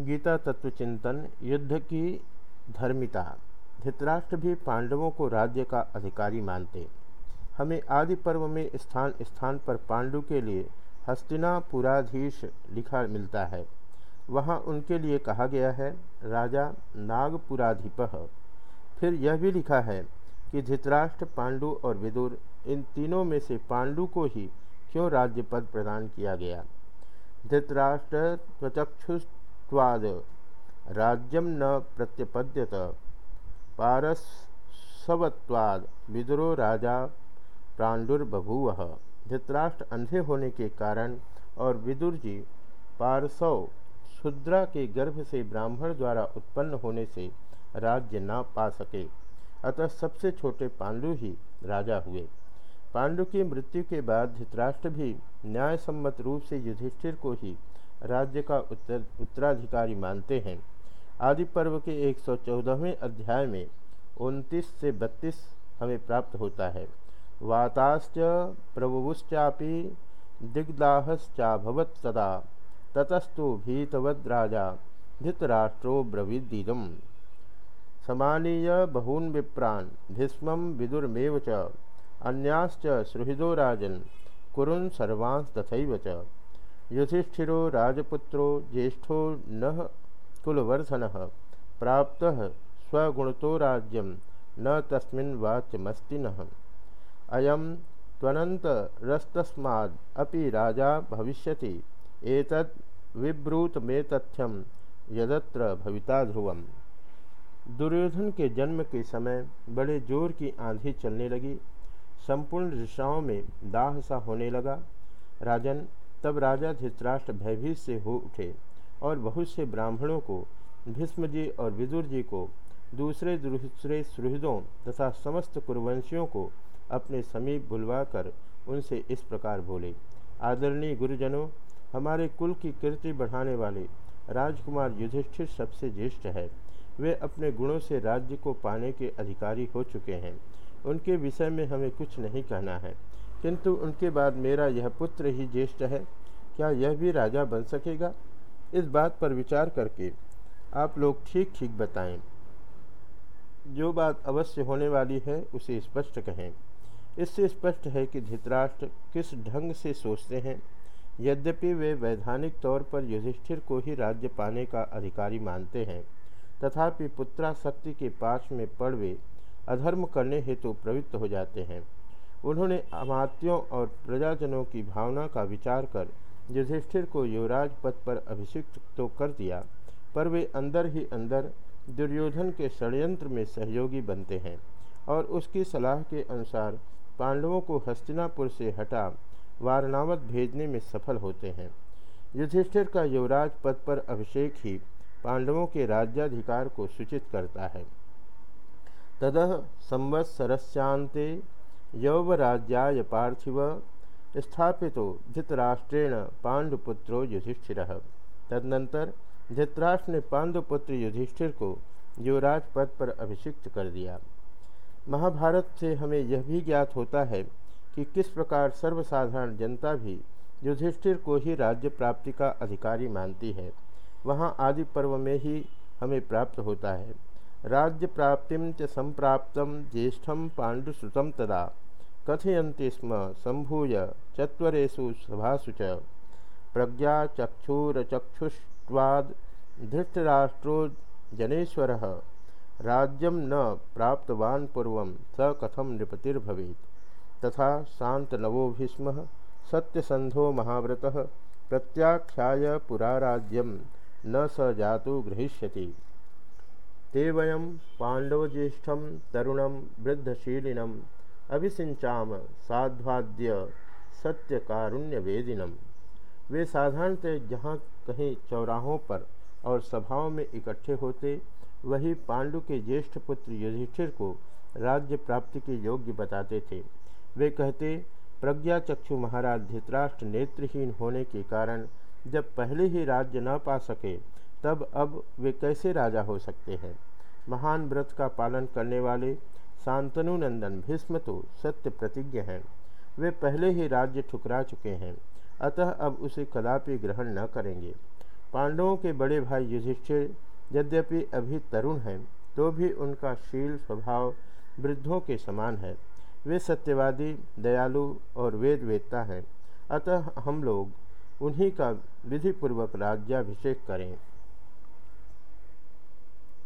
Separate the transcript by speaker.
Speaker 1: गीता तत्व चिंतन, युद्ध की धर्मिता। धृतराष्ट्र भी पांडवों को राज्य का अधिकारी मानते। हमें आदि पर्व में स्थान स्थान पर पांडु के लिए हस्तिनापुराधीश लिखा मिलता है। वहाँ उनके लिए कहा गया है, राजा नागपुराधिप। फिर यह भी लिखा है कि धृतराष्ट्र, पांडु और विदुर, इन तीनों में से पांडु को ही क्यों राज्य पद प्रदान किया गया? धृतराष्ट्र त्वचक्षुत्वाद राज्यम न प्रत्यपद्यत। पारसवत्वाद। विदुरो राजा प्राण्डुर्बभूव धृतराष्ट्र अंधे होने के कारण और विदुर जी पारसव शुद्रा के गर्भ से ब्राह्मण द्वारा उत्पन्न होने से राज्य न पा सके। अतः सबसे छोटे पांडु ही राजा हुए। पांडु की मृत्यु के बाद धृतराष्ट्र भी न्यायसम्मत रूप से युधिष्ठिर को ही राज्य का उत्तर, उत्तराधिकारी मानते हैं। आदि पर्व के एक सौ अध्याय में उनतीस से बत्तीस हमें प्राप्त होता है। वाताश्च प्रभुश्चापि दिग्दाहश्चाभवत तदा ततस्तु भीतवद्राजा, धृतराष्ट्रो ब्रवीदीदम समानीय बहून विप्रान, भीष्म विदुरमेव च, अन्याश्च सुहृदो राजन, कुरुन् सर्वांस तथैव च। युधिष्ठिरो राजपुत्रो ज्येष्ठो न कुलवर्धन। प्राप्त स्वगुणतो राज्यम न न। अयम त्वनन्तरस्तस्माद् अपि राजा भविष्यति। एतद् विब्रूत में तथ्यम यदत्र भविता ध्रुवम। दुर्योधन के जन्म के समय बड़े ज़ोर की आंधी चलने लगी। संपूर्ण दिशाओं में दाह सा होने लगा। राजन तब राजा धृतराष्ट्र भयभीत से हो उठे और बहुत से ब्राह्मणों को भीष्म जी और विदुर जी को, दूसरे दूसरे सुहृदों तथा समस्त कुरवंशियों को अपने समीप बुलवाकर उनसे इस प्रकार बोले, आदरणीय गुरुजनों, हमारे कुल की कीर्ति बढ़ाने वाले राजकुमार युधिष्ठिर सबसे ज्येष्ठ है। वे अपने गुणों से राज्य को पाने के अधिकारी हो चुके हैं। उनके विषय में हमें कुछ नहीं कहना है। किंतु उनके बाद मेरा यह पुत्र ही ज्येष्ठ है। क्या यह भी राजा बन सकेगा? इस बात पर विचार करके आप लोग ठीक ठीक बताएँ। जो बात अवश्य होने वाली है, उसे स्पष्ट कहें। इससे स्पष्ट है कि धृतराष्ट्र किस ढंग से सोचते हैं। यद्यपि वे वैधानिक तौर पर युधिष्ठिर को ही राज्य पाने का अधिकारी मानते हैं, तथापि पुत्रा शक्ति के पास में पड़ वे अधर्म करने हेतु तो प्रवृत्त हो जाते हैं। उन्होंने अमात्यों और प्रजाजनों की भावना का विचार कर युधिष्ठिर को युवराज पद पर अभिषिक्त तो कर दिया, पर वे अंदर ही अंदर दुर्योधन के षड्यंत्र में सहयोगी बनते हैं और उसकी सलाह के अनुसार पांडवों को हस्तिनापुर से हटा वारणावत भेजने में सफल होते हैं। युधिष्ठिर का युवराज पद पर अभिषेक ही पांडवों के राज्याधिकार को सूचित करता है। तद संवत्सरस्यांते यौवराज्याय पार्थिव स्थापित धृतराष्ट्रेण पांडुपुत्रो युधिष्ठिर। तदनंतर धृतराष्ट्र ने पांडुपुत्र युधिष्ठिर को युवराज पद पर अभिषिक्त कर दिया। महाभारत से हमें यह भी ज्ञात होता है कि किस प्रकार सर्वसाधारण जनता भी युधिष्ठिर को ही राज्य प्राप्ति का अधिकारी मानती है। वहाँ आदि पर्व में ही हमें प्राप्त होता है। राज्य प्राप्ति च संप्राप्त ज्येष्ठम पाण्डुश्रुतम तदा। कथयन्ति स्म संभूय चत्वरेषु सभासु च। प्रज्ञा चक्षुरचक्षुष्वाद धृतराष्ट्रो जनेश्वर। राज्यम न प्राप्तवान पूर्व स कथम नृपतिर्भवेत्। तथा शांतनवो भीष्म सत्यसंधो महाव्रत प्रत्याख्याय पुराराज्यम न स जातु गृहीष्यति ते वयम पांडवज्येष्ठम तरुणम वृद्धशीलिनम अभिसिंचाम साध्वाद्य सत्य कारुण्य वेदिनम वे साधारणतः जहाँ कहीं चौराहों पर और सभाओं में इकट्ठे होते, वही पांडु के ज्येष्ठ पुत्र युधिष्ठिर को राज्य प्राप्ति के योग्य बताते थे। वे कहते, प्रज्ञा चक्षु महाराज धृतराष्ट्र नेत्रहीन होने के कारण जब पहले ही राज्य न पा सके, तब अब वे कैसे राजा हो सकते हैं? महान व्रत का पालन करने वाले शांतनु नंदन, भीष्म तो सत्य प्रतिज्ञ हैं। वे पहले ही राज्य ठुकरा चुके हैं। अतः अब उसे कदापि ग्रहण न करेंगे। पांडवों के बड़े भाई युधिष्ठिर यद्यपि अभी तरुण हैं तो भी उनका शील स्वभाव वृद्धों के समान है। वे सत्यवादी, दयालु और वेद वेदता हैं। अतः हम लोग उन्हीं का विधिपूर्वक राज्याभिषेक करें।